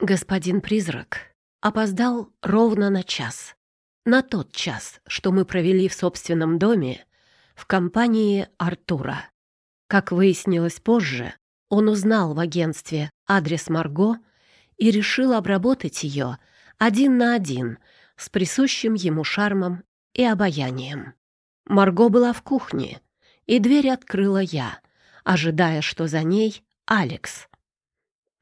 Господин призрак опоздал ровно на час. На тот час, что мы провели в собственном доме в компании Артура. Как выяснилось позже, он узнал в агентстве адрес Марго и решил обработать ее один на один с присущим ему шармом и обаянием. Марго была в кухне, и дверь открыла я, ожидая, что за ней Алекс.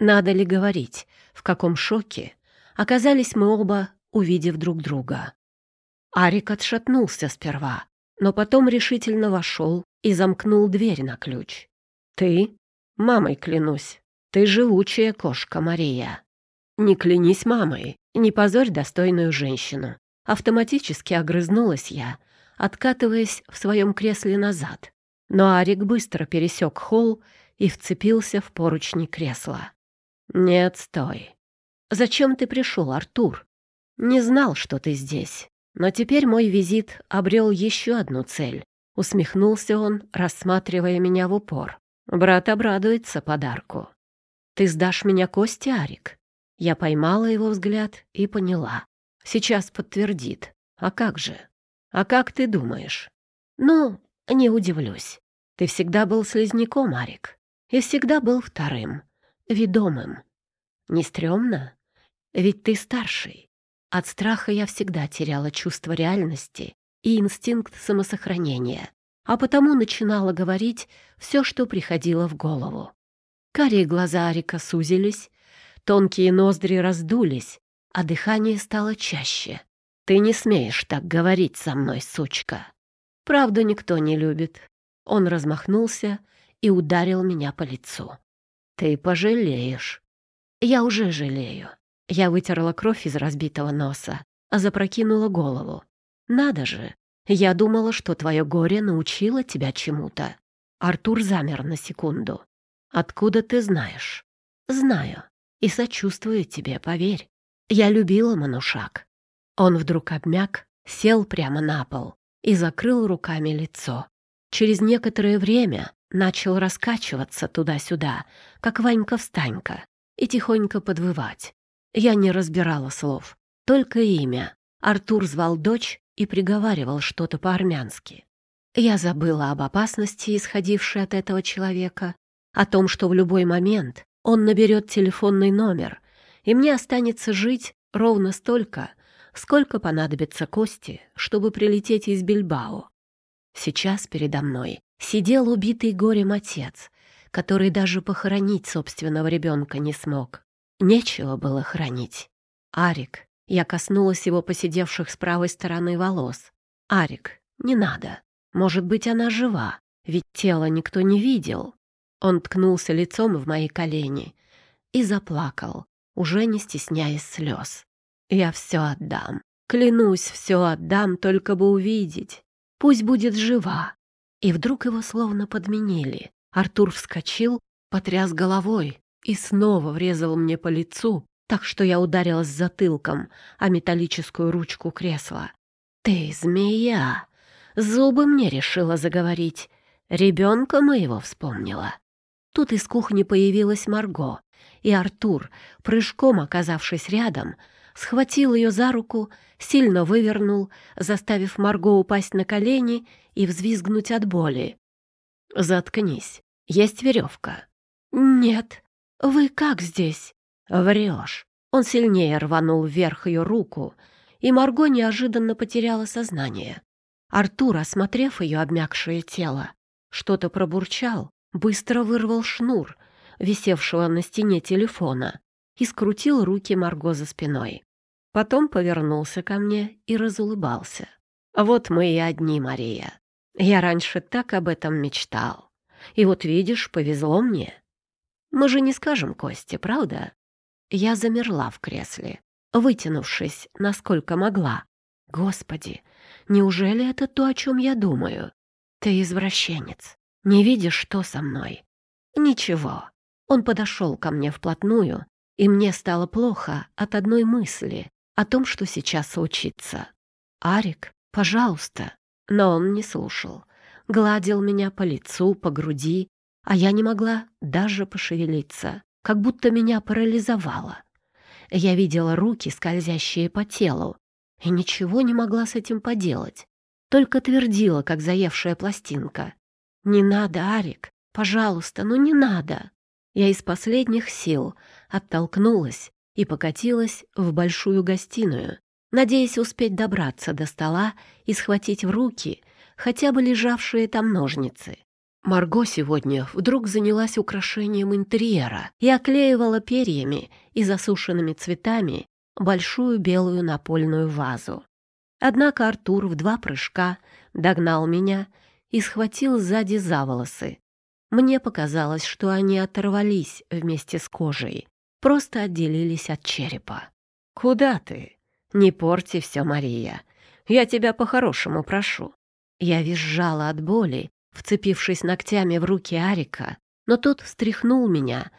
Надо ли говорить, в каком шоке оказались мы оба, увидев друг друга. Арик отшатнулся сперва, но потом решительно вошел и замкнул дверь на ключ. «Ты? Мамой клянусь. Ты живучая кошка, Мария. Не клянись мамой, не позорь достойную женщину». Автоматически огрызнулась я, откатываясь в своем кресле назад. Но Арик быстро пересек холл и вцепился в поручни кресла. «Нет, стой. Зачем ты пришел, Артур? Не знал, что ты здесь. Но теперь мой визит обрел еще одну цель. Усмехнулся он, рассматривая меня в упор. Брат обрадуется подарку. Ты сдашь меня Кости, Арик? Я поймала его взгляд и поняла. Сейчас подтвердит. А как же? А как ты думаешь? Ну, не удивлюсь. Ты всегда был слизняком, Арик. И всегда был вторым, ведомым. Не стрёмно? Ведь ты старший. От страха я всегда теряла чувство реальности и инстинкт самосохранения, а потому начинала говорить все, что приходило в голову. Карие глаза Арика сузились, тонкие ноздри раздулись, а дыхание стало чаще. «Ты не смеешь так говорить со мной, сучка!» «Правду никто не любит». Он размахнулся и ударил меня по лицу. «Ты пожалеешь». «Я уже жалею. Я вытерла кровь из разбитого носа, а запрокинула голову. «Надо же! Я думала, что твое горе научило тебя чему-то». Артур замер на секунду. «Откуда ты знаешь?» «Знаю. И сочувствую тебе, поверь. Я любила Манушак». Он вдруг обмяк, сел прямо на пол и закрыл руками лицо. Через некоторое время начал раскачиваться туда-сюда, как Ванька-встанька, и тихонько подвывать. Я не разбирала слов, только имя. Артур звал дочь и приговаривал что-то по-армянски. Я забыла об опасности, исходившей от этого человека, о том, что в любой момент он наберет телефонный номер, и мне останется жить ровно столько, сколько понадобится Кости, чтобы прилететь из Бильбао. Сейчас передо мной сидел убитый горем отец, который даже похоронить собственного ребенка не смог. Нечего было хранить. Арик. Я коснулась его посидевших с правой стороны волос. Арик, не надо. Может быть, она жива, ведь тело никто не видел. Он ткнулся лицом в мои колени и заплакал, уже не стесняясь слез. Я все отдам. Клянусь, все отдам, только бы увидеть. Пусть будет жива. И вдруг его словно подменили. Артур вскочил, потряс головой и снова врезал мне по лицу, так что я ударилась затылком о металлическую ручку кресла. «Ты змея!» Зубы мне решила заговорить. Ребенка моего вспомнила. Тут из кухни появилась Марго, и Артур, прыжком оказавшись рядом, схватил ее за руку, сильно вывернул, заставив Марго упасть на колени и взвизгнуть от боли. «Заткнись, есть веревка». «Нет», «Вы как здесь?» «Врешь». Он сильнее рванул вверх ее руку, и Марго неожиданно потеряла сознание. Артур, осмотрев ее обмякшее тело, что-то пробурчал, быстро вырвал шнур, висевшего на стене телефона, и скрутил руки Марго за спиной. Потом повернулся ко мне и разулыбался. «Вот мы и одни, Мария. Я раньше так об этом мечтал. И вот видишь, повезло мне. Мы же не скажем Косте, правда? Я замерла в кресле, вытянувшись, насколько могла. Господи, неужели это то, о чем я думаю? Ты извращенец. Не видишь, что со мной? Ничего. Он подошел ко мне вплотную, и мне стало плохо от одной мысли о том, что сейчас случится. «Арик, пожалуйста». Но он не слушал. Гладил меня по лицу, по груди, а я не могла даже пошевелиться, как будто меня парализовало. Я видела руки, скользящие по телу, и ничего не могла с этим поделать. Только твердила, как заевшая пластинка. «Не надо, Арик, пожалуйста, ну не надо!» Я из последних сил оттолкнулась и покатилась в большую гостиную, надеясь успеть добраться до стола и схватить в руки хотя бы лежавшие там ножницы. Марго сегодня вдруг занялась украшением интерьера и оклеивала перьями и засушенными цветами большую белую напольную вазу. Однако Артур в два прыжка догнал меня и схватил сзади за волосы. Мне показалось, что они оторвались вместе с кожей, просто отделились от черепа. «Куда ты? Не порти все, Мария. Я тебя по-хорошему прошу». Я визжала от боли, вцепившись ногтями в руки Арика, но тот встряхнул меня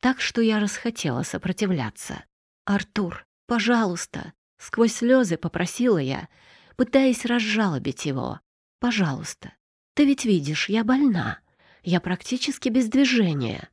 так, что я расхотела сопротивляться. «Артур, пожалуйста!» — сквозь слезы попросила я, пытаясь разжалобить его. «Пожалуйста, ты ведь видишь, я больна. Я практически без движения».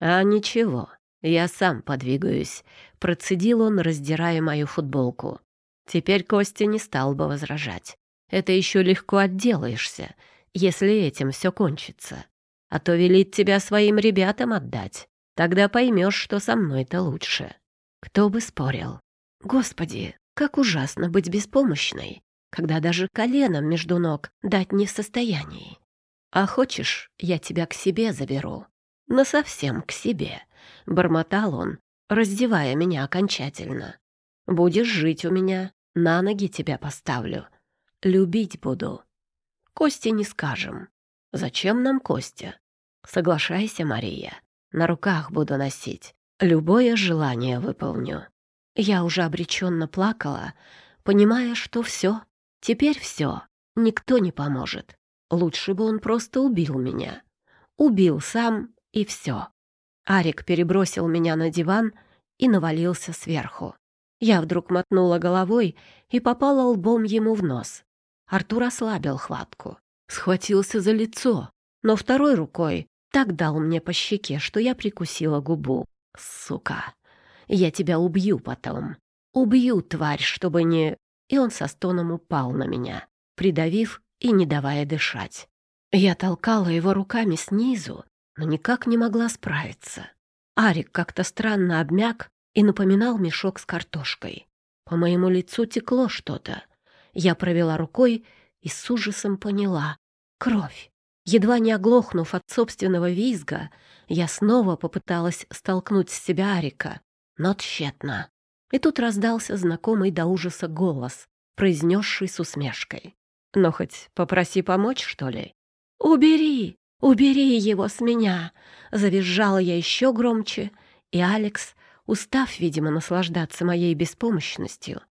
«А ничего, я сам подвигаюсь», — процедил он, раздирая мою футболку. Теперь Костя не стал бы возражать. «Это еще легко отделаешься, если этим все кончится. А то велит тебя своим ребятам отдать. Тогда поймешь, что со мной-то лучше. Кто бы спорил. Господи, как ужасно быть беспомощной, когда даже коленом между ног дать не в состоянии. А хочешь, я тебя к себе заберу? Насовсем к себе, — бормотал он, раздевая меня окончательно. Будешь жить у меня, на ноги тебя поставлю. Любить буду. Кости не скажем. Зачем нам Костя? Соглашайся, Мария. На руках буду носить. Любое желание выполню. Я уже обреченно плакала, понимая, что все. Теперь все. Никто не поможет. Лучше бы он просто убил меня. Убил сам, и все. Арик перебросил меня на диван и навалился сверху. Я вдруг мотнула головой и попала лбом ему в нос. Артур ослабил хватку, схватился за лицо, но второй рукой так дал мне по щеке, что я прикусила губу. «Сука! Я тебя убью потом! Убью, тварь, чтобы не...» И он со стоном упал на меня, придавив и не давая дышать. Я толкала его руками снизу, но никак не могла справиться. Арик как-то странно обмяк и напоминал мешок с картошкой. По моему лицу текло что-то, я провела рукой и с ужасом поняла. Кровь. Едва не оглохнув от собственного визга, я снова попыталась столкнуть с себя Арика, но тщетно. И тут раздался знакомый до ужаса голос, произнесший с усмешкой. «Ну, хоть попроси помочь, что ли?» «Убери! Убери его с меня!» Завизжала я еще громче, и Алекс, устав, видимо, наслаждаться моей беспомощностью,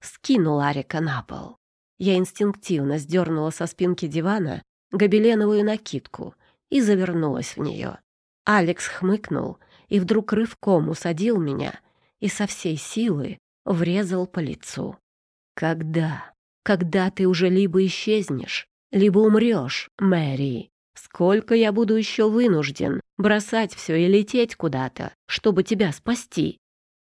скинул Арика на пол. Я инстинктивно сдернула со спинки дивана гобеленовую накидку и завернулась в нее. Алекс хмыкнул и вдруг рывком усадил меня и со всей силы врезал по лицу. «Когда? Когда ты уже либо исчезнешь, либо умрешь, Мэри? Сколько я буду еще вынужден бросать все и лететь куда-то, чтобы тебя спасти?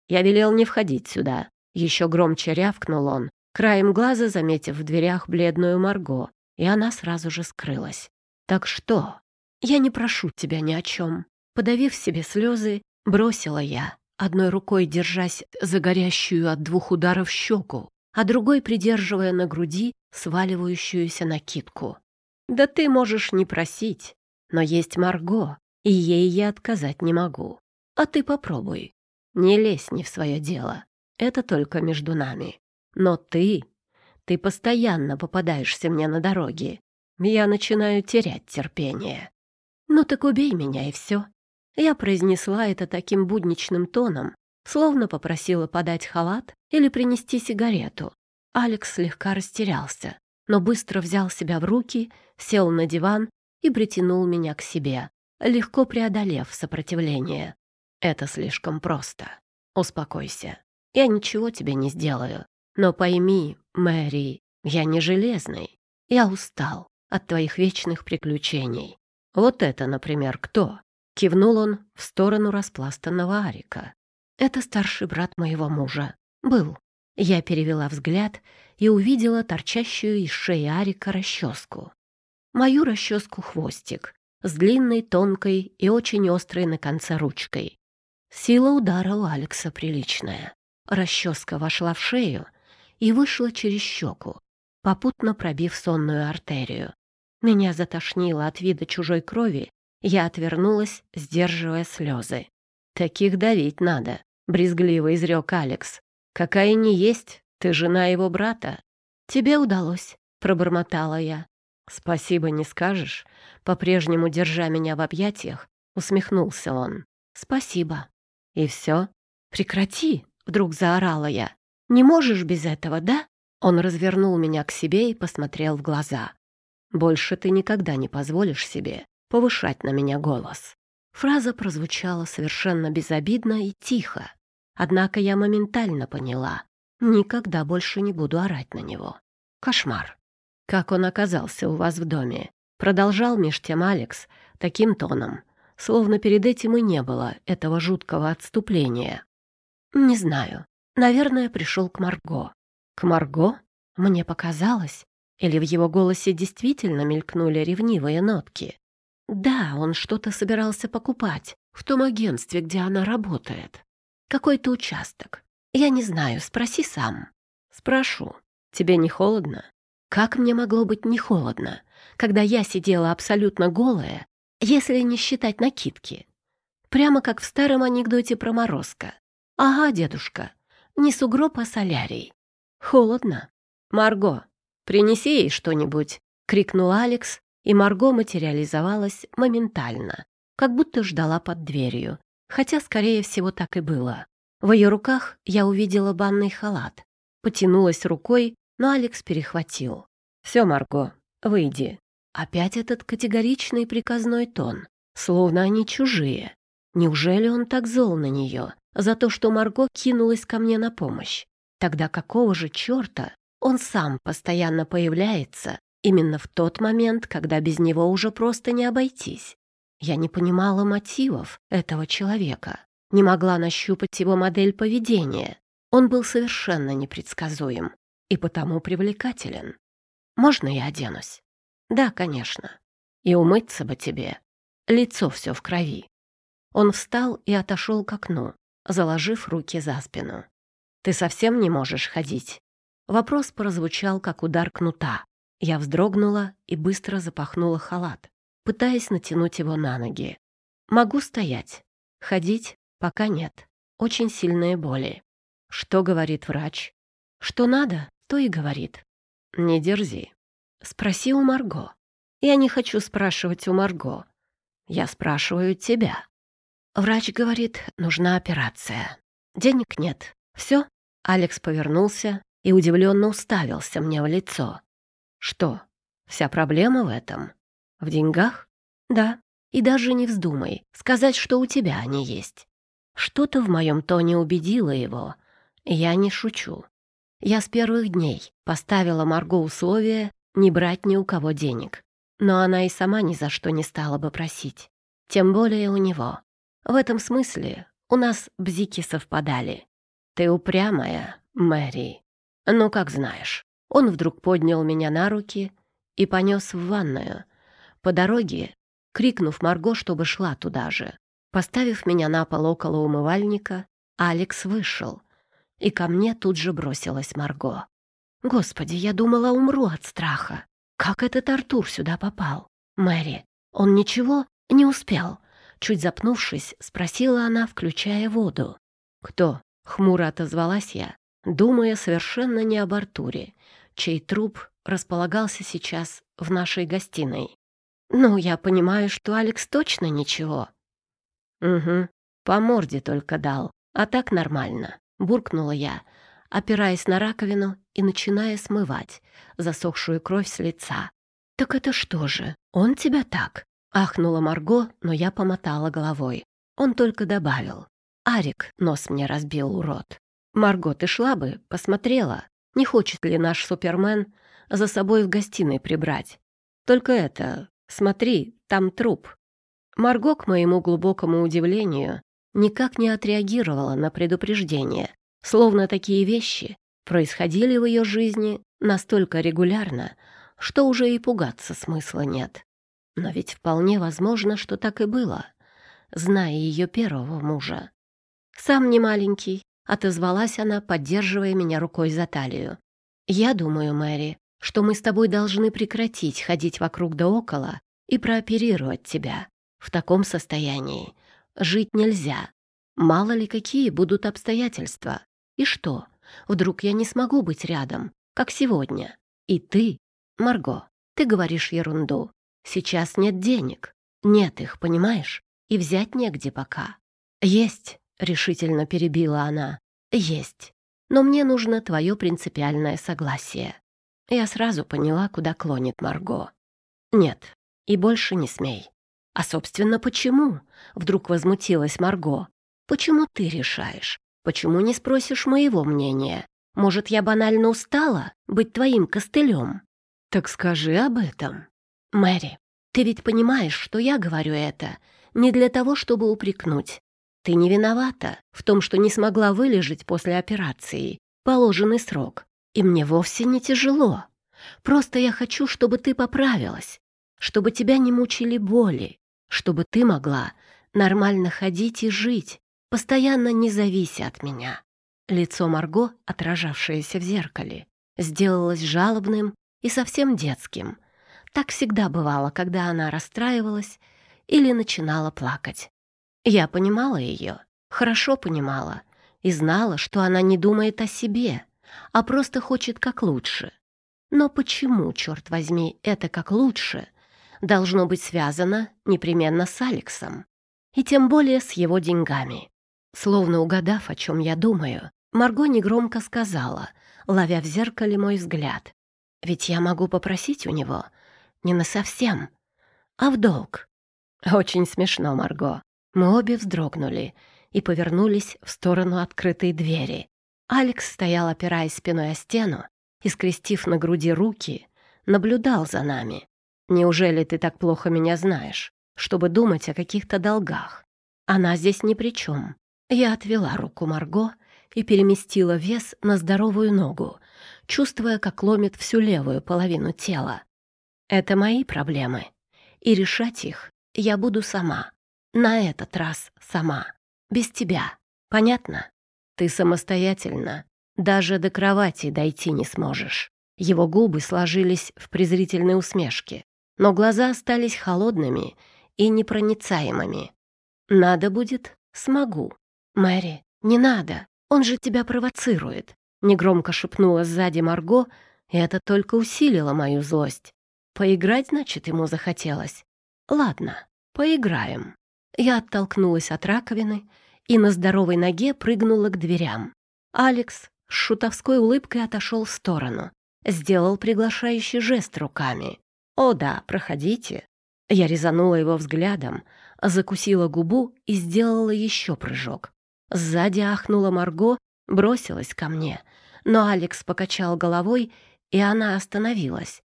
Я велел не входить сюда, еще громче рявкнул он, краем глаза заметив в дверях бледную Марго, и она сразу же скрылась. «Так что? Я не прошу тебя ни о чем». Подавив себе слезы, бросила я, одной рукой держась за горящую от двух ударов щеку, а другой придерживая на груди сваливающуюся накидку. «Да ты можешь не просить, но есть Марго, и ей я отказать не могу. А ты попробуй. Не лезь не в свое дело. Это только между нами. Но ты... Ты постоянно попадаешься мне на дороге. Я начинаю терять терпение. Ну так убей меня, и все. Я произнесла это таким будничным тоном, словно попросила подать халат или принести сигарету. Алекс слегка растерялся, но быстро взял себя в руки, сел на диван и притянул меня к себе, легко преодолев сопротивление. Это слишком просто. Успокойся. Я ничего тебе не сделаю. Но пойми, Мэри, я не железный. Я устал от твоих вечных приключений. Вот это, например, кто?» Кивнул он в сторону распластанного Арика. Это старший брат моего мужа. Был. Я перевела взгляд и увидела торчащую из шеи Арика расческу. Мою расческу хвостик с длинной, тонкой и очень острой на конце ручкой. Сила удара у Алекса приличная. Расческа вошла в шею и вышла через щеку, попутно пробив сонную артерию. Меня затошнило от вида чужой крови, я отвернулась, сдерживая слезы. «Таких давить надо», — брезгливо изрек Алекс. «Какая не есть, ты жена его брата». «Тебе удалось», — пробормотала я. «Спасибо не скажешь?» По-прежнему, держа меня в объятиях, усмехнулся он. «Спасибо». «И все?» «Прекрати!» — вдруг заорала я. «Не можешь без этого, да?» Он развернул меня к себе и посмотрел в глаза. «Больше ты никогда не позволишь себе повышать на меня голос». Фраза прозвучала совершенно безобидно и тихо. Однако я моментально поняла. Никогда больше не буду орать на него. Кошмар. Как он оказался у вас в доме? Продолжал меж тем Алекс таким тоном, словно перед этим и не было этого жуткого отступления. «Не знаю. Наверное, пришел к Марго». «К Марго?» Мне показалось. Или в его голосе действительно мелькнули ревнивые нотки. Да, он что-то собирался покупать в том агентстве, где она работает. Какой-то участок. Я не знаю, спроси сам. Спрошу. Тебе не холодно? Как мне могло быть не холодно, когда я сидела абсолютно голая, если не считать накидки? Прямо как в старом анекдоте про морозка. «Ага, дедушка, не сугроб, а солярий». «Холодно. Марго, принеси ей что-нибудь», — крикнул Алекс, и Марго материализовалась моментально, как будто ждала под дверью, хотя, скорее всего, так и было. В ее руках я увидела банный халат. Потянулась рукой, но Алекс перехватил. «Все, Марго, выйди». Опять этот категоричный приказной тон, словно они чужие. Неужели он так зол на нее за то, что Марго кинулась ко мне на помощь? Тогда какого же черта он сам постоянно появляется именно в тот момент, когда без него уже просто не обойтись? Я не понимала мотивов этого человека, не могла нащупать его модель поведения. Он был совершенно непредсказуем и потому привлекателен. Можно я оденусь? Да, конечно. И умыться бы тебе. Лицо все в крови. Он встал и отошел к окну, заложив руки за спину. «Ты совсем не можешь ходить?» Вопрос прозвучал, как удар кнута. Я вздрогнула и быстро запахнула халат, пытаясь натянуть его на ноги. «Могу стоять. Ходить пока нет. Очень сильные боли». «Что говорит врач?» «Что надо, то и говорит». «Не дерзи. Спроси у Марго». «Я не хочу спрашивать у Марго. Я спрашиваю тебя». Врач говорит, нужна операция. Денег нет. Все? Алекс повернулся и удивленно уставился мне в лицо. Что, вся проблема в этом? В деньгах? Да. И даже не вздумай сказать, что у тебя они есть. Что-то в моем тоне убедило его. Я не шучу. Я с первых дней поставила Марго условие не брать ни у кого денег. Но она и сама ни за что не стала бы просить. Тем более у него. В этом смысле у нас бзики совпадали. Ты упрямая, Мэри. Ну, как знаешь. Он вдруг поднял меня на руки и понес в ванную. По дороге, крикнув Марго, чтобы шла туда же. Поставив меня на пол около умывальника, Алекс вышел, и ко мне тут же бросилась Марго. Господи, я думала, умру от страха. Как этот Артур сюда попал? Мэри, он ничего не успел. Чуть запнувшись, спросила она, включая воду. «Кто?» — хмуро отозвалась я, думая совершенно не об Артуре, чей труп располагался сейчас в нашей гостиной. «Ну, я понимаю, что Алекс точно ничего». «Угу, по морде только дал, а так нормально», — буркнула я, опираясь на раковину и начиная смывать засохшую кровь с лица. «Так это что же, он тебя так?» Ахнула Марго, но я помотала головой. Он только добавил. «Арик нос мне разбил, урод. Марго, ты шла бы, посмотрела, не хочет ли наш Супермен за собой в гостиной прибрать. Только это, смотри, там труп». Марго, к моему глубокому удивлению, никак не отреагировала на предупреждение, словно такие вещи происходили в ее жизни настолько регулярно, что уже и пугаться смысла нет. Но ведь вполне возможно, что так и было, зная ее первого мужа. «Сам не маленький», — отозвалась она, поддерживая меня рукой за талию. «Я думаю, Мэри, что мы с тобой должны прекратить ходить вокруг да около и прооперировать тебя. В таком состоянии жить нельзя. Мало ли какие будут обстоятельства. И что, вдруг я не смогу быть рядом, как сегодня? И ты, Марго, ты говоришь ерунду. Сейчас нет денег. Нет их, понимаешь? И взять негде пока. Есть, решительно перебила она. Есть. Но мне нужно твое принципиальное согласие. Я сразу поняла, куда клонит Марго. Нет, и больше не смей. А, собственно, почему? Вдруг возмутилась Марго. Почему ты решаешь? Почему не спросишь моего мнения? Может, я банально устала быть твоим костылем? Так скажи об этом. Мэри, ты ведь понимаешь, что я говорю это не для того, чтобы упрекнуть. Ты не виновата в том, что не смогла вылежать после операции положенный срок. И мне вовсе не тяжело. Просто я хочу, чтобы ты поправилась, чтобы тебя не мучили боли, чтобы ты могла нормально ходить и жить, постоянно не завися от меня. Лицо Марго, отражавшееся в зеркале, сделалось жалобным и совсем детским. Так всегда бывало, когда она расстраивалась или начинала плакать. Я понимала ее, хорошо понимала, и знала, что она не думает о себе, а просто хочет как лучше. Но почему, черт возьми, это как лучше должно быть связано непременно с Алексом, и тем более с его деньгами. Словно угадав, о чем я думаю, Марго негромко сказала, ловя в зеркале мой взгляд. «Ведь я могу попросить у него не на совсем, а в долг». Очень смешно, Марго. Мы обе вздрогнули и повернулись в сторону открытой двери. Алекс стоял, опираясь спиной о стену и, скрестив на груди руки, наблюдал за нами. Неужели ты так плохо меня знаешь, чтобы думать о каких-то долгах? Она здесь ни при чем. Я отвела руку Марго и переместила вес на здоровую ногу, чувствуя, как ломит всю левую половину тела. Это мои проблемы, и решать их я буду сама. На этот раз сама. Без тебя. Понятно? Ты самостоятельно. Даже до кровати дойти не сможешь. Его губы сложились в презрительной усмешке но глаза остались холодными и непроницаемыми. «Надо будет, смогу». «Мэри, не надо, он же тебя провоцирует», — негромко шепнула сзади Марго, и это только усилило мою злость. Поиграть, значит, ему захотелось. «Ладно, поиграем». Я оттолкнулась от раковины и на здоровой ноге прыгнула к дверям. Алекс с шутовской улыбкой отошел в сторону, сделал приглашающий жест руками. «О да, проходите». Я резанула его взглядом, закусила губу и сделала еще прыжок. Сзади ахнула Марго, бросилась ко мне, но Алекс покачал головой, и она остановилась.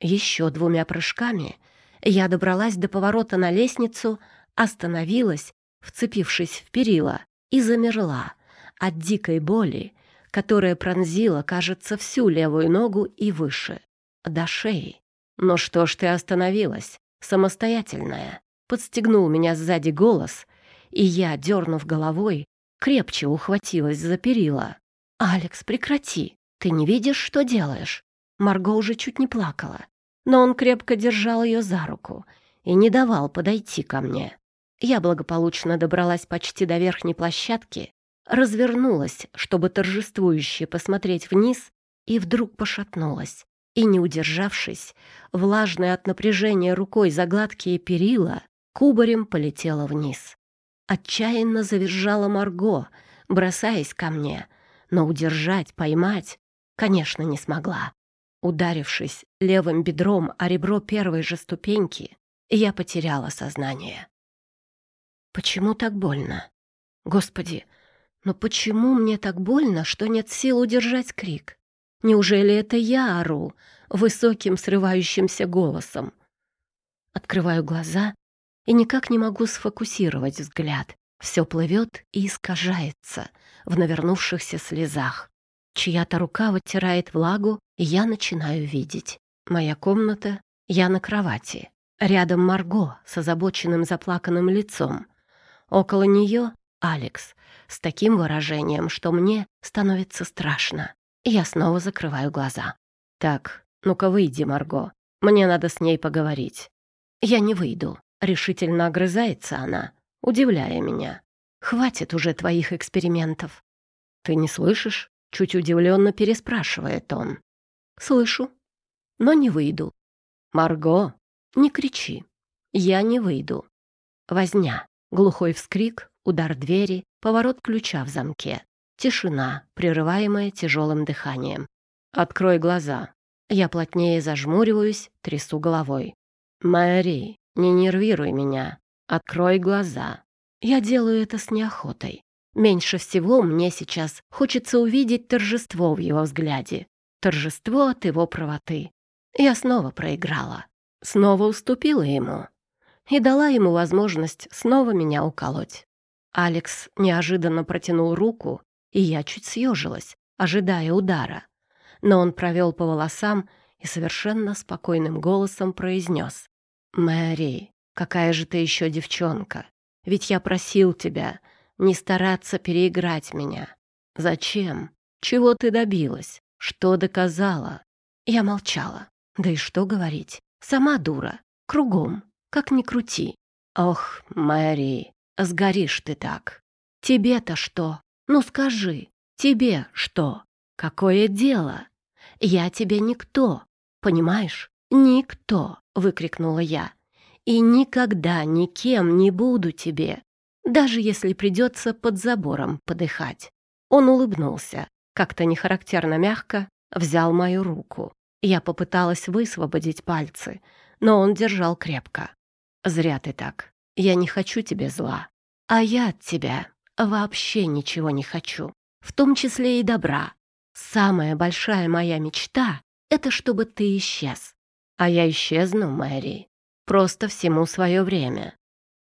Еще двумя прыжками я добралась до поворота на лестницу, остановилась, вцепившись в перила, и замерла от дикой боли, которая пронзила, кажется, всю левую ногу и выше, до шеи. «Ну что ж ты остановилась, самостоятельная?» Подстегнул меня сзади голос, и я, дернув головой, крепче ухватилась за перила. «Алекс, прекрати! Ты не видишь, что делаешь?» Марго уже чуть не плакала, но он крепко держал ее за руку и не давал подойти ко мне. Я благополучно добралась почти до верхней площадки, развернулась, чтобы торжествующе посмотреть вниз, и вдруг пошатнулась и, не удержавшись, влажной от напряжения рукой за гладкие перила, кубарем полетела вниз. Отчаянно завизжала Марго, бросаясь ко мне, но удержать, поймать, конечно, не смогла. Ударившись левым бедром о ребро первой же ступеньки, я потеряла сознание. Почему так больно? Господи, но почему мне так больно, что нет сил удержать крик? Неужели это я ору высоким срывающимся голосом? Открываю глаза и никак не могу сфокусировать взгляд. Все плывет и искажается в навернувшихся слезах. Чья-то рука вытирает влагу, и я начинаю видеть. Моя комната, я на кровати. Рядом Марго с озабоченным заплаканным лицом. Около нее Алекс с таким выражением, что мне становится страшно. Я снова закрываю глаза. «Так, ну-ка выйди, Марго. Мне надо с ней поговорить». «Я не выйду», — решительно огрызается она, удивляя меня. «Хватит уже твоих экспериментов». «Ты не слышишь?» — чуть удивленно переспрашивает он. «Слышу, но не выйду». «Марго, не кричи. Я не выйду». Возня, глухой вскрик, удар двери, поворот ключа в замке. Тишина, прерываемая тяжелым дыханием. «Открой глаза». Я плотнее зажмуриваюсь, трясу головой. «Мэри, не нервируй меня. Открой глаза». Я делаю это с неохотой. Меньше всего мне сейчас хочется увидеть торжество в его взгляде. Торжество от его правоты. Я снова проиграла. Снова уступила ему. И дала ему возможность снова меня уколоть. Алекс неожиданно протянул руку, и я чуть съежилась, ожидая удара. Но он провел по волосам и совершенно спокойным голосом произнес. «Мэри, какая же ты еще девчонка! Ведь я просил тебя не стараться переиграть меня. Зачем? Чего ты добилась? Что доказала?» Я молчала. Да и что говорить? Сама дура. Кругом. Как ни крути. Ох, Мэри, сгоришь ты так. Тебе-то что? Ну скажи, тебе что? Какое дело? Я тебе никто, понимаешь? Никто, выкрикнула я. И никогда никем не буду тебе, даже если придется под забором подыхать. Он улыбнулся, как-то нехарактерно мягко, взял мою руку. Я попыталась высвободить пальцы, но он держал крепко. «Зря ты так. Я не хочу тебе зла. А я от тебя вообще ничего не хочу, в том числе и добра. Самая большая моя мечта — это чтобы ты исчез. А я исчезну, Мэри. Просто всему свое время.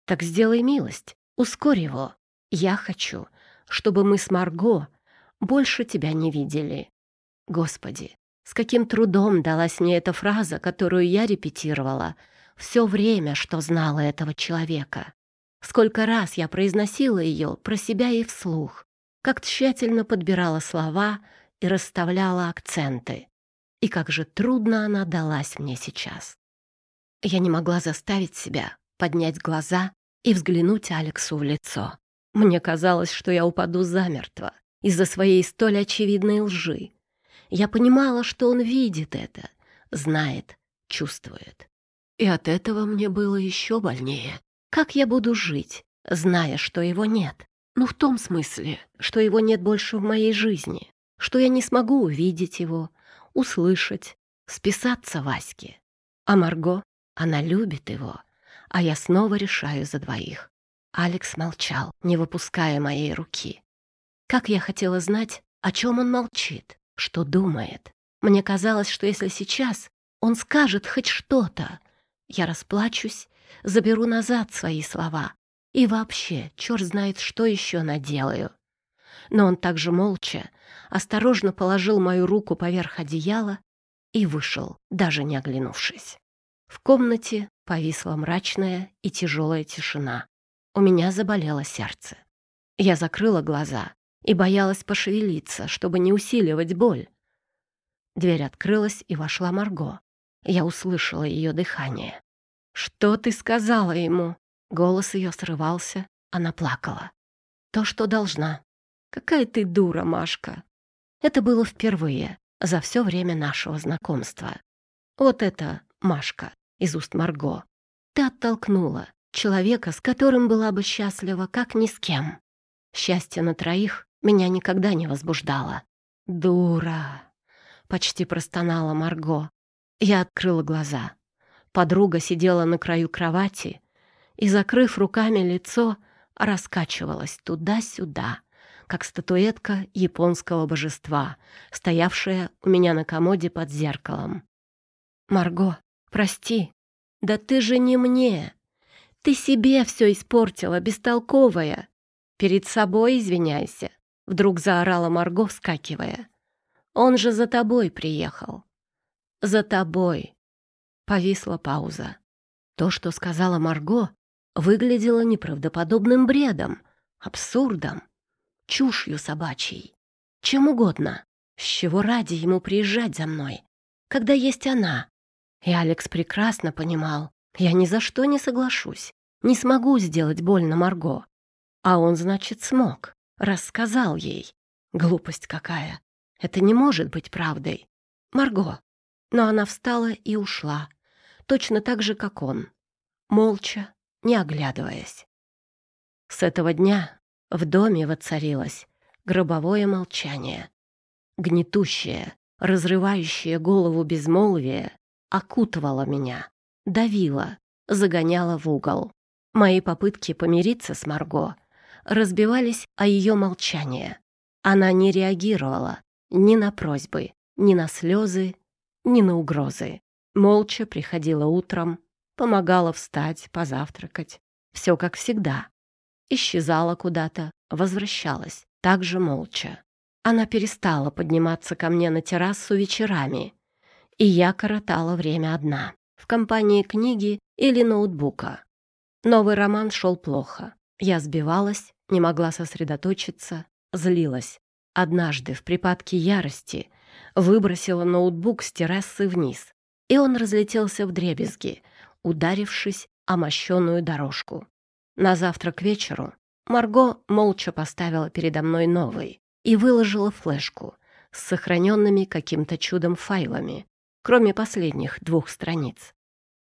Так сделай милость, ускорь его. Я хочу, чтобы мы с Марго больше тебя не видели. Господи, с каким трудом далась мне эта фраза, которую я репетировала все время, что знала этого человека. Сколько раз я произносила ее про себя и вслух, как тщательно подбирала слова и расставляла акценты. И как же трудно она далась мне сейчас. Я не могла заставить себя поднять глаза и взглянуть Алексу в лицо. Мне казалось, что я упаду замертво из-за своей столь очевидной лжи. Я понимала, что он видит это, знает, чувствует. И от этого мне было еще больнее. Как я буду жить, зная, что его нет? Ну, в том смысле, что его нет больше в моей жизни, что я не смогу увидеть его, услышать, списаться Ваське. А Марго, она любит его, а я снова решаю за двоих. Алекс молчал, не выпуская моей руки. Как я хотела знать, о чем он молчит, что думает. Мне казалось, что если сейчас он скажет хоть что-то, я расплачусь заберу назад свои слова. И вообще, черт знает, что еще наделаю. Но он также молча, осторожно положил мою руку поверх одеяла и вышел, даже не оглянувшись. В комнате повисла мрачная и тяжелая тишина. У меня заболело сердце. Я закрыла глаза и боялась пошевелиться, чтобы не усиливать боль. Дверь открылась, и вошла Марго. Я услышала ее дыхание. «Что ты сказала ему?» Голос ее срывался, она плакала. «То, что должна. Какая ты дура, Машка!» Это было впервые за все время нашего знакомства. Вот это Машка из уст Марго. Ты оттолкнула человека, с которым была бы счастлива, как ни с кем. Счастье на троих меня никогда не возбуждало. «Дура!» — почти простонала Марго. Я открыла глаза. Подруга сидела на краю кровати и, закрыв руками лицо, раскачивалась туда-сюда, как статуэтка японского божества, стоявшая у меня на комоде под зеркалом. «Марго, прости, да ты же не мне! Ты себе все испортила, бестолковая! перед собой извиняйся», — вдруг заорала Марго, вскакивая. «Он же за тобой приехал». «За тобой». Повисла пауза. То, что сказала Марго, выглядело неправдоподобным бредом, абсурдом, чушью собачьей, чем угодно. С чего ради ему приезжать за мной, когда есть она? И Алекс прекрасно понимал, я ни за что не соглашусь, не смогу сделать больно Марго. А он, значит, смог, рассказал ей. Глупость какая. Это не может быть правдой. Марго. Но она встала и ушла, точно так же, как он, молча, не оглядываясь. С этого дня в доме воцарилось гробовое молчание. Гнетущее, разрывающее голову безмолвие окутывало меня, давило, загоняло в угол. Мои попытки помириться с Марго разбивались о ее молчание. Она не реагировала ни на просьбы, ни на слезы, ни на угрозы. Молча приходила утром, помогала встать, позавтракать. Все как всегда. Исчезала куда-то, возвращалась, также молча. Она перестала подниматься ко мне на террасу вечерами, и я коротала время одна, в компании книги или ноутбука. Новый роман шел плохо. Я сбивалась, не могла сосредоточиться, злилась. Однажды в припадке ярости выбросила ноутбук с террасы вниз, и он разлетелся в дребезги, ударившись о мощенную дорожку. На завтра к вечеру Марго молча поставила передо мной новый и выложила флешку с сохраненными каким-то чудом файлами, кроме последних двух страниц.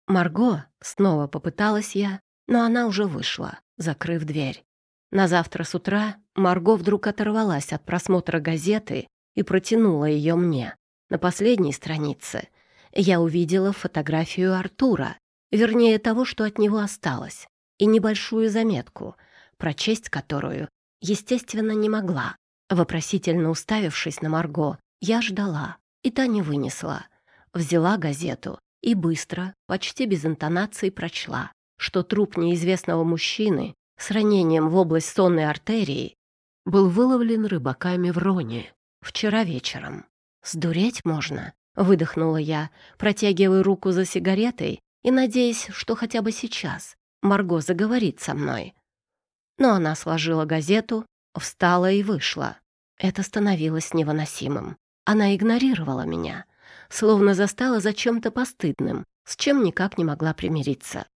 Марго снова попыталась я, но она уже вышла, закрыв дверь. На завтра с утра Марго вдруг оторвалась от просмотра газеты и протянула ее мне. На последней странице я увидела фотографию Артура, вернее того, что от него осталось, и небольшую заметку, прочесть которую, естественно, не могла. Вопросительно уставившись на Марго, я ждала, и та не вынесла. Взяла газету и быстро, почти без интонации, прочла, что труп неизвестного мужчины с ранением в область сонной артерии был выловлен рыбаками в Роне вчера вечером. «Сдуреть можно», — выдохнула я, протягивая руку за сигаретой и надеясь, что хотя бы сейчас Марго заговорит со мной. Но она сложила газету, встала и вышла. Это становилось невыносимым. Она игнорировала меня, словно застала за чем-то постыдным, с чем никак не могла примириться.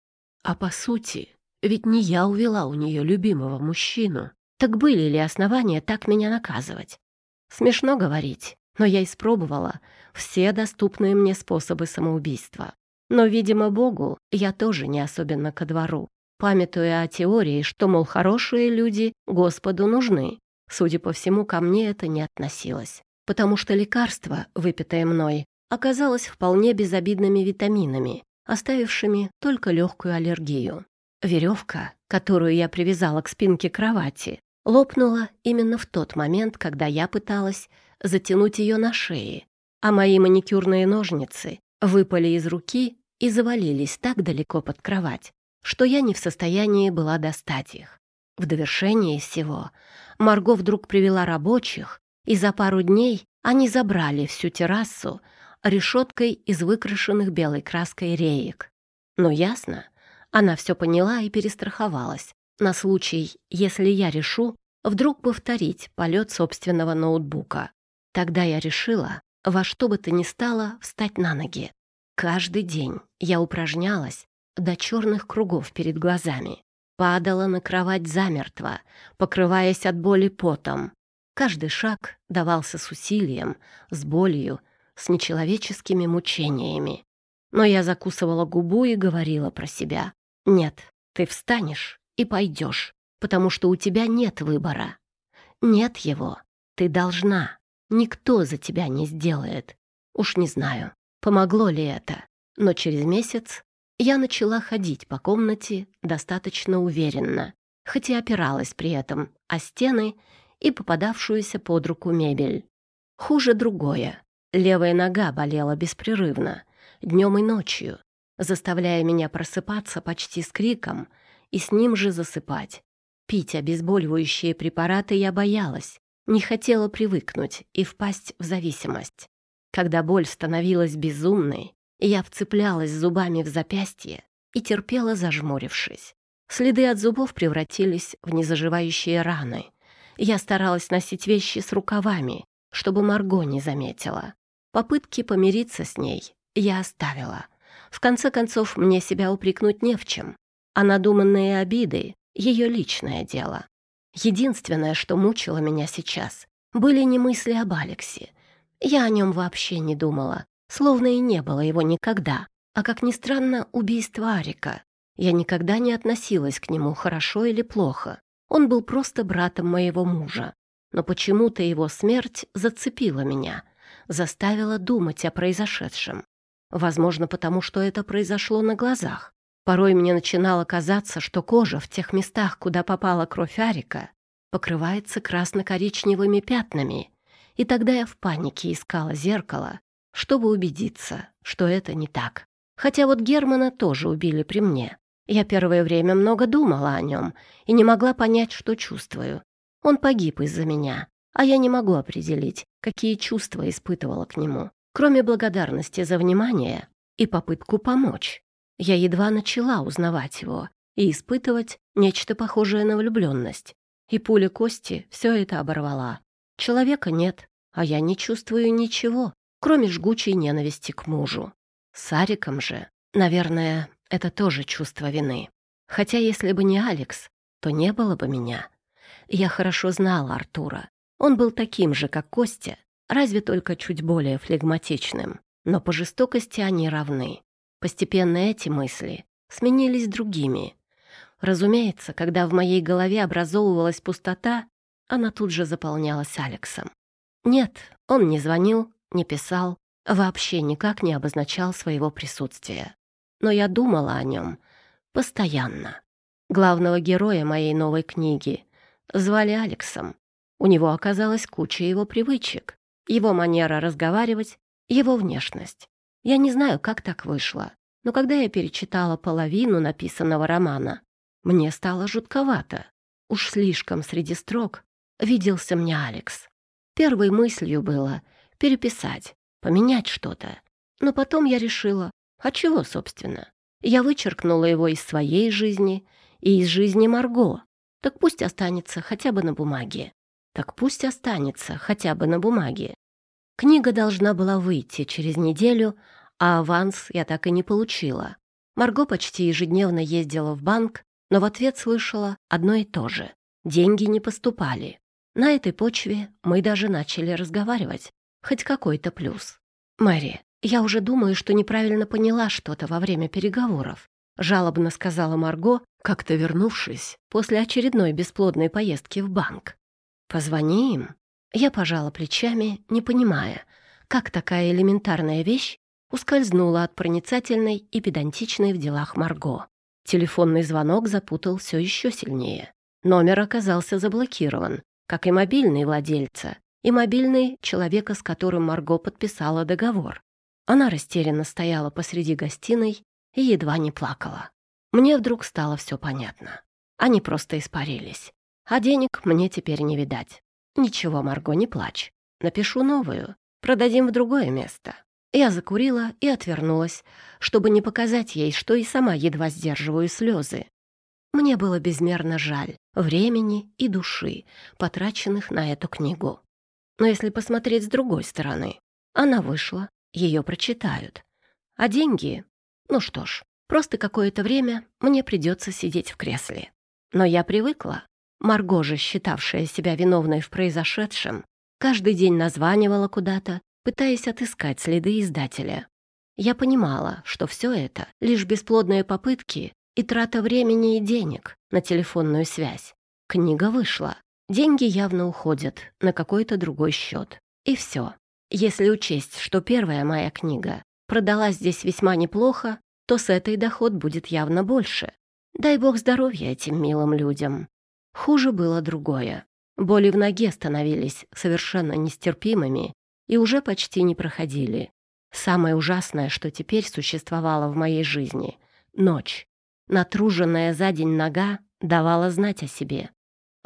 А по сути, ведь не я увела у нее любимого мужчину. Так были ли основания так меня наказывать? Смешно говорить, но я испробовала все доступные мне способы самоубийства. Но, видимо, Богу я тоже не особенно ко двору, памятуя о теории, что, мол, хорошие люди Господу нужны. Судя по всему, ко мне это не относилось, потому что лекарство, выпитое мной, оказалось вполне безобидными витаминами, оставившими только легкую аллергию. Веревка, которую я привязала к спинке кровати, лопнула именно в тот момент, когда я пыталась затянуть ее на шее, а мои маникюрные ножницы выпали из руки и завалились так далеко под кровать, что я не в состоянии была достать их. В довершение всего Марго вдруг привела рабочих, и за пару дней они забрали всю террасу решеткой из выкрашенных белой краской реек. Но ясно, она все поняла и перестраховалась на случай, если я решу вдруг повторить полет собственного ноутбука. Тогда я решила во что бы то ни стало встать на ноги. Каждый день я упражнялась до черных кругов перед глазами. Падала на кровать замертво, покрываясь от боли потом. Каждый шаг давался с усилием, с болью, с нечеловеческими мучениями. Но я закусывала губу и говорила про себя. «Нет, ты встанешь и пойдешь, потому что у тебя нет выбора. Нет его. Ты должна. Никто за тебя не сделает. Уж не знаю, Помогло ли это? Но через месяц я начала ходить по комнате достаточно уверенно, хоть и опиралась при этом о стены и попадавшуюся под руку мебель. Хуже другое. Левая нога болела беспрерывно, днем и ночью, заставляя меня просыпаться почти с криком и с ним же засыпать. Пить обезболивающие препараты я боялась, не хотела привыкнуть и впасть в зависимость. Когда боль становилась безумной, я вцеплялась зубами в запястье и терпела, зажмурившись. Следы от зубов превратились в незаживающие раны. Я старалась носить вещи с рукавами, чтобы Марго не заметила. Попытки помириться с ней я оставила. В конце концов, мне себя упрекнуть не в чем, а надуманные обиды — ее личное дело. Единственное, что мучило меня сейчас, были не мысли об Алексе. Я о нем вообще не думала, словно и не было его никогда. А как ни странно, убийство Арика. Я никогда не относилась к нему хорошо или плохо. Он был просто братом моего мужа. Но почему-то его смерть зацепила меня, заставила думать о произошедшем. Возможно, потому что это произошло на глазах. Порой мне начинало казаться, что кожа в тех местах, куда попала кровь Арика, покрывается красно-коричневыми пятнами, и тогда я в панике искала зеркало, чтобы убедиться, что это не так. Хотя вот Германа тоже убили при мне. Я первое время много думала о нем и не могла понять, что чувствую. Он погиб из-за меня, а я не могу определить, какие чувства испытывала к нему, кроме благодарности за внимание и попытку помочь. Я едва начала узнавать его и испытывать нечто похожее на влюбленность. И пуля Кости все это оборвала. Человека нет, а я не чувствую ничего, кроме жгучей ненависти к мужу. С Ариком же, наверное, это тоже чувство вины. Хотя если бы не Алекс, то не было бы меня. Я хорошо знала Артура. Он был таким же, как Костя, разве только чуть более флегматичным. Но по жестокости они равны. Постепенно эти мысли сменились другими. Разумеется, когда в моей голове образовывалась пустота, она тут же заполнялась Алексом. Нет, он не звонил, не писал, вообще никак не обозначал своего присутствия. Но я думала о нем постоянно. Главного героя моей новой книги звали Алексом. У него оказалась куча его привычек, его манера разговаривать, его внешность. Я не знаю, как так вышло, но когда я перечитала половину написанного романа, мне стало жутковато. Уж слишком среди строк виделся мне Алекс. Первой мыслью было переписать, поменять что-то. Но потом я решила, а чего, собственно? Я вычеркнула его из своей жизни и из жизни Марго. Так пусть останется хотя бы на бумаге. Так пусть останется хотя бы на бумаге. Книга должна была выйти через неделю, а аванс я так и не получила. Марго почти ежедневно ездила в банк, но в ответ слышала одно и то же. Деньги не поступали. На этой почве мы даже начали разговаривать. Хоть какой-то плюс. «Мэри, я уже думаю, что неправильно поняла что-то во время переговоров», жалобно сказала Марго, как-то вернувшись после очередной бесплодной поездки в банк. «Позвони им». Я пожала плечами, не понимая, как такая элементарная вещь ускользнула от проницательной и педантичной в делах Марго. Телефонный звонок запутал все еще сильнее. Номер оказался заблокирован, как и мобильный владельца, и мобильный человека, с которым Марго подписала договор. Она растерянно стояла посреди гостиной и едва не плакала. Мне вдруг стало все понятно. Они просто испарились. А денег мне теперь не видать. Ничего, Марго, не плачь. Напишу новую. Продадим в другое место. Я закурила и отвернулась, чтобы не показать ей, что и сама едва сдерживаю слезы. Мне было безмерно жаль времени и души, потраченных на эту книгу. Но если посмотреть с другой стороны, она вышла, ее прочитают. А деньги? Ну что ж, просто какое-то время мне придется сидеть в кресле. Но я привыкла. Марго же, считавшая себя виновной в произошедшем, каждый день названивала куда-то, пытаясь отыскать следы издателя. Я понимала, что все это — лишь бесплодные попытки и трата времени и денег на телефонную связь. Книга вышла. Деньги явно уходят на какой-то другой счет. И все. Если учесть, что первая моя книга продалась здесь весьма неплохо, то с этой доход будет явно больше. Дай бог здоровья этим милым людям. Хуже было другое. Боли в ноге становились совершенно нестерпимыми и уже почти не проходили. Самое ужасное, что теперь существовало в моей жизни — ночь. Натруженная за день нога давала знать о себе.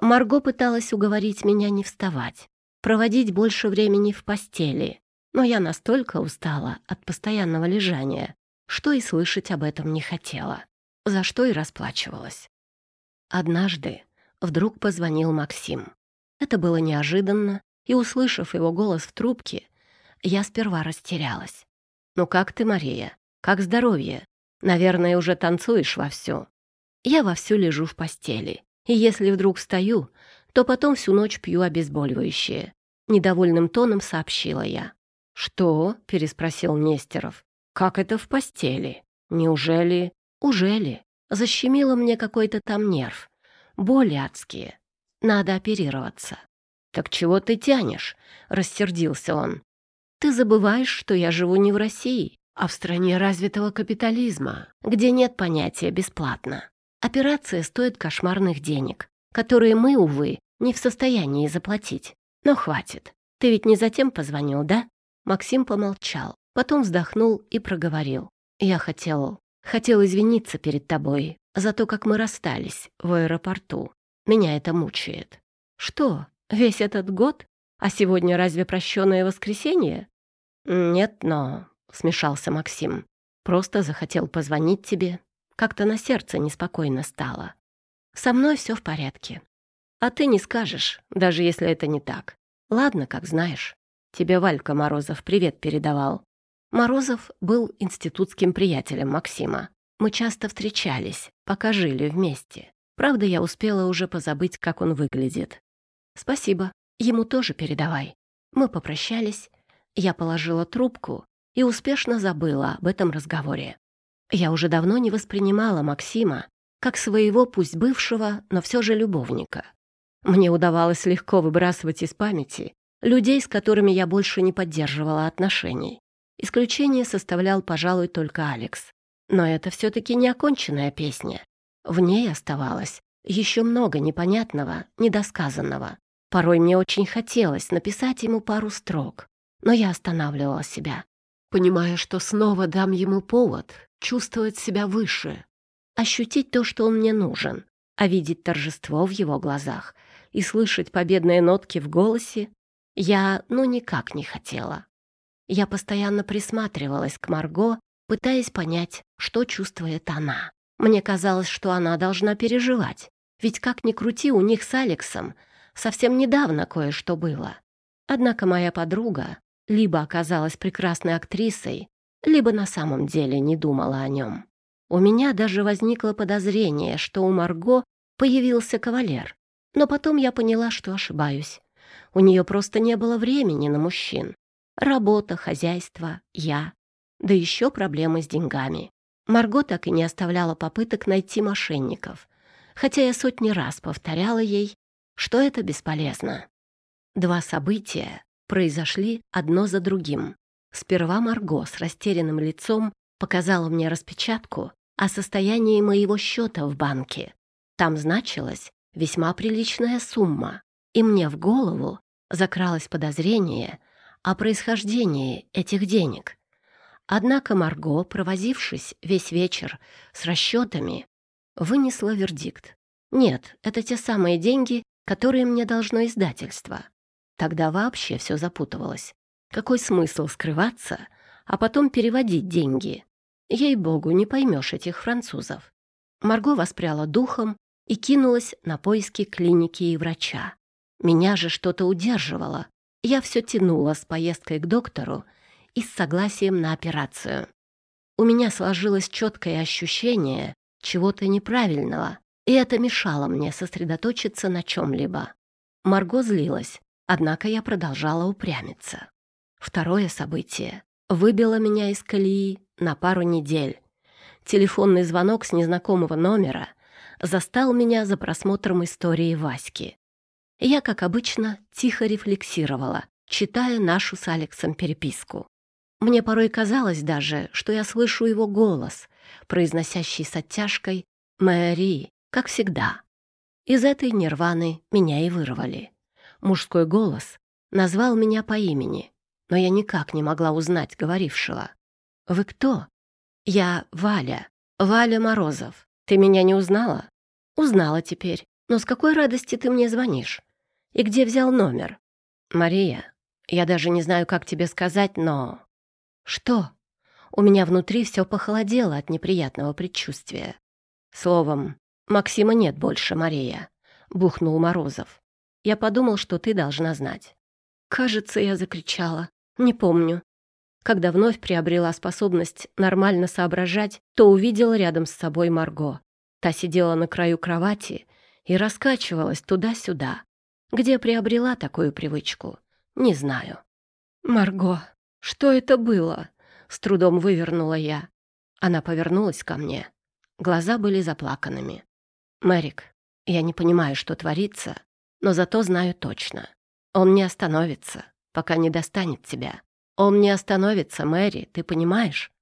Марго пыталась уговорить меня не вставать, проводить больше времени в постели, но я настолько устала от постоянного лежания, что и слышать об этом не хотела, за что и расплачивалась. Однажды вдруг позвонил Максим. Это было неожиданно, и, услышав его голос в трубке, я сперва растерялась. «Ну как ты, Мария? Как здоровье? Наверное, уже танцуешь вовсю». Я вовсю лежу в постели, и если вдруг встаю, то потом всю ночь пью обезболивающее. Недовольным тоном сообщила я. «Что?» — переспросил Нестеров. «Как это в постели? Неужели...» «Ужели?» Защемило мне какой-то там нерв. Боли адские. Надо оперироваться. «Так чего ты тянешь?» — рассердился он. «Ты забываешь, что я живу не в России, а в стране развитого капитализма, где нет понятия «бесплатно». Операция стоит кошмарных денег, которые мы, увы, не в состоянии заплатить. Но хватит. Ты ведь не затем позвонил, да?» Максим помолчал, потом вздохнул и проговорил. «Я хотел... хотел извиниться перед тобой за то, как мы расстались в аэропорту. Меня это мучает». «Что, весь этот год? А сегодня разве прощенное воскресенье?» «Нет, но...» — смешался Максим. «Просто захотел позвонить тебе. Как-то на сердце неспокойно стало. Со мной все в порядке. А ты не скажешь, даже если это не так. Ладно, как знаешь. Тебе Валька Морозов привет передавал. Морозов был институтским приятелем Максима. Мы часто встречались, пока жили вместе. Правда, я успела уже позабыть, как он выглядит. Спасибо, ему тоже передавай. Мы попрощались, я положила трубку и успешно забыла об этом разговоре. Я уже давно не воспринимала Максима как своего, пусть бывшего, но все же любовника. Мне удавалось легко выбрасывать из памяти людей, с которыми я больше не поддерживала отношений. Исключение составлял, пожалуй, только Алекс. Но это все-таки не оконченная песня. В ней оставалось еще много непонятного, недосказанного. Порой мне очень хотелось написать ему пару строк, но я останавливала себя, понимая, что снова дам ему повод чувствовать себя выше, ощутить то, что он мне нужен, а видеть торжество в его глазах и слышать победные нотки в голосе я, ну, никак не хотела. Я постоянно присматривалась к Марго, пытаясь понять, что чувствует она. Мне казалось, что она должна переживать, ведь как ни крути, у них с Алексом совсем недавно кое-что было. Однако моя подруга либо оказалась прекрасной актрисой, либо на самом деле не думала о нем. У меня даже возникло подозрение, что у Марго появился кавалер. Но потом я поняла, что ошибаюсь. У нее просто не было времени на мужчин. Работа, хозяйство, я. Да еще проблемы с деньгами. Марго так и не оставляла попыток найти мошенников, хотя я сотни раз повторяла ей, что это бесполезно. Два события произошли одно за другим. Сперва Марго с растерянным лицом показала мне распечатку о состоянии моего счета в банке. Там значилась весьма приличная сумма, и мне в голову закралось подозрение о происхождении этих денег. Однако Марго, провозившись весь вечер с расчетами, вынесла вердикт. Нет, это те самые деньги, которые мне должно издательство. Тогда вообще все запутывалось. Какой смысл скрываться, а потом переводить деньги? Ей-богу, не поймешь этих французов. Марго воспряла духом и кинулась на поиски клиники и врача. Меня же что-то удерживало. Я все тянула с поездкой к доктору и с согласием на операцию. У меня сложилось четкое ощущение чего-то неправильного, и это мешало мне сосредоточиться на чем-либо. Марго злилась, однако я продолжала упрямиться. Второе событие выбило меня из колеи на пару недель. Телефонный звонок с незнакомого номера застал меня за просмотром истории Васьки. Я, как обычно, тихо рефлексировала, читая нашу с Алексом переписку. Мне порой казалось даже, что я слышу его голос, произносящий с оттяжкой «Мэри», как всегда. Из этой нирваны меня и вырвали. Мужской голос назвал меня по имени, но я никак не могла узнать говорившего. «Вы кто?» «Я Валя, Валя Морозов. Ты меня не узнала?» «Узнала теперь, Но с какой радости ты мне звонишь? И где взял номер? Мария, я даже не знаю, как тебе сказать, но... Что? У меня внутри все похолодело от неприятного предчувствия. Словом, Максима нет больше, Мария, бухнул Морозов. Я подумал, что ты должна знать. Кажется, я закричала. Не помню. Когда вновь приобрела способность нормально соображать, то увидела рядом с собой Марго. Та сидела на краю кровати и раскачивалась туда-сюда. Где приобрела такую привычку? Не знаю. «Марго, что это было?» — с трудом вывернула я. Она повернулась ко мне. Глаза были заплаканными. «Мэрик, я не понимаю, что творится, но зато знаю точно. Он не остановится, пока не достанет тебя. Он не остановится, Мэри, ты понимаешь?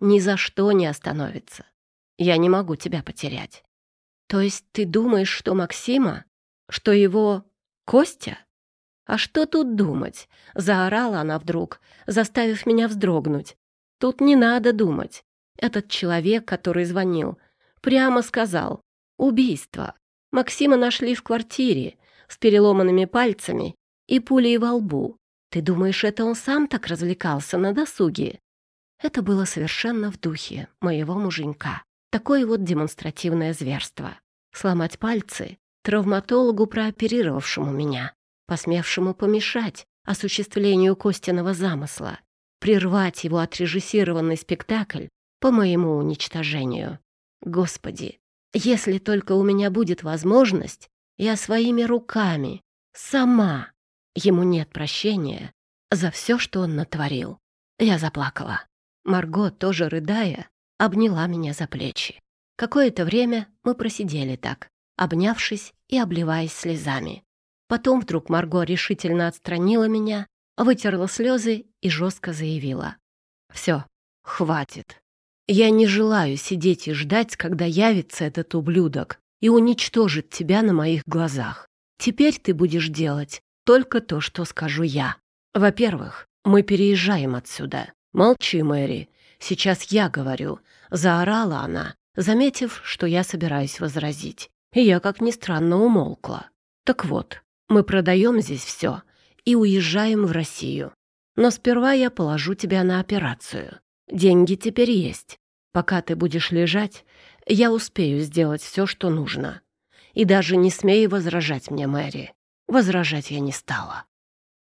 Ни за что не остановится. Я не могу тебя потерять. То есть ты думаешь, что Максима, что его Костя? А что тут думать? Заорала она вдруг, заставив меня вздрогнуть. Тут не надо думать. Этот человек, который звонил, прямо сказал «убийство». Максима нашли в квартире с переломанными пальцами и пулей во лбу. Ты думаешь, это он сам так развлекался на досуге? Это было совершенно в духе моего муженька. Такое вот демонстративное зверство. Сломать пальцы травматологу, прооперировавшему меня, посмевшему помешать осуществлению Костиного замысла, прервать его отрежиссированный спектакль по моему уничтожению. Господи, если только у меня будет возможность, я своими руками, сама. Ему нет прощения за все, что он натворил. Я заплакала. Марго, тоже рыдая, обняла меня за плечи. Какое-то время мы просидели так, обнявшись и обливаясь слезами. Потом вдруг Марго решительно отстранила меня, вытерла слезы и жестко заявила. «Все, хватит. Я не желаю сидеть и ждать, когда явится этот ублюдок и уничтожит тебя на моих глазах. Теперь ты будешь делать только то, что скажу я. Во-первых, мы переезжаем отсюда. Молчи, Мэри. Сейчас я говорю. Заорала она, заметив, что я собираюсь возразить. И я, как ни странно, умолкла. Так вот, мы продаем здесь все и уезжаем в Россию. Но сперва я положу тебя на операцию. Деньги теперь есть. Пока ты будешь лежать, я успею сделать все, что нужно. И даже не смей возражать мне, Мэри. Возражать я не стала.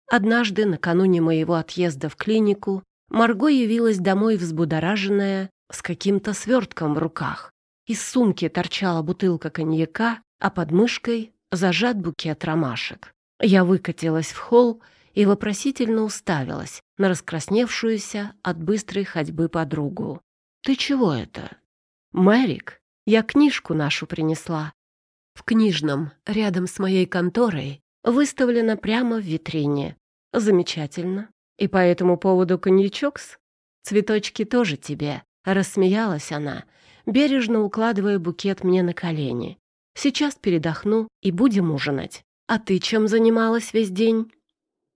Однажды, накануне моего отъезда в клинику, Марго явилась домой взбудораженная, с каким-то свертком в руках. Из сумки торчала бутылка коньяка, а под мышкой зажат букет ромашек. Я выкатилась в холл и вопросительно уставилась на раскрасневшуюся от быстрой ходьбы подругу. «Ты чего это?» «Мэрик, я книжку нашу принесла». В книжном, рядом с моей конторой, выставлена прямо в витрине. Замечательно. И по этому поводу коньячокс? Цветочки тоже тебе. Рассмеялась она, бережно укладывая букет мне на колени. «Сейчас передохну и будем ужинать. А ты чем занималась весь день?»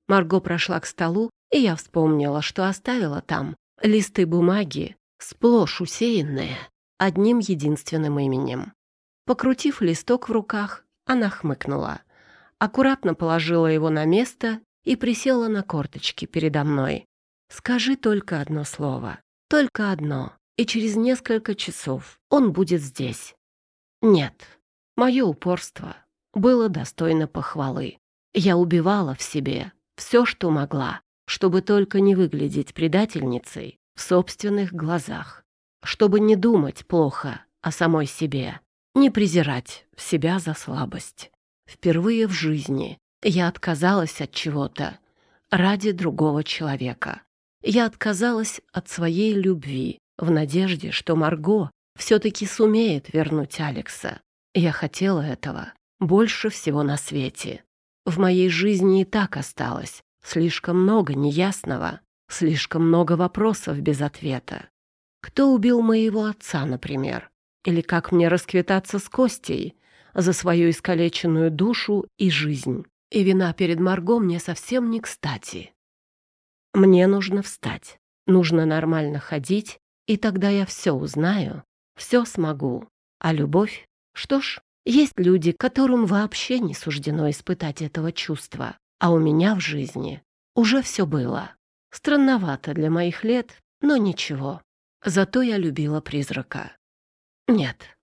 Марго прошла к столу, и я вспомнила, что оставила там листы бумаги, сплошь усеянные одним единственным именем. Покрутив листок в руках, она хмыкнула. Аккуратно положила его на место и присела на корточки передо мной. «Скажи только одно слово. Только одно и через несколько часов он будет здесь. Нет, мое упорство было достойно похвалы. Я убивала в себе все, что могла, чтобы только не выглядеть предательницей в собственных глазах, чтобы не думать плохо о самой себе, не презирать себя за слабость. Впервые в жизни я отказалась от чего-то ради другого человека. Я отказалась от своей любви, в надежде, что Марго все-таки сумеет вернуть Алекса. Я хотела этого больше всего на свете. В моей жизни и так осталось слишком много неясного, слишком много вопросов без ответа. Кто убил моего отца, например? Или как мне расквитаться с Костей за свою искалеченную душу и жизнь? И вина перед Марго мне совсем не кстати. Мне нужно встать, нужно нормально ходить и тогда я все узнаю, все смогу. А любовь? Что ж, Есть люди, которым вообще не суждено испытать этого чувства, а у меня в жизни уже все было. Странновато для моих лет, но ничего. Зато я любила призрака. Нет,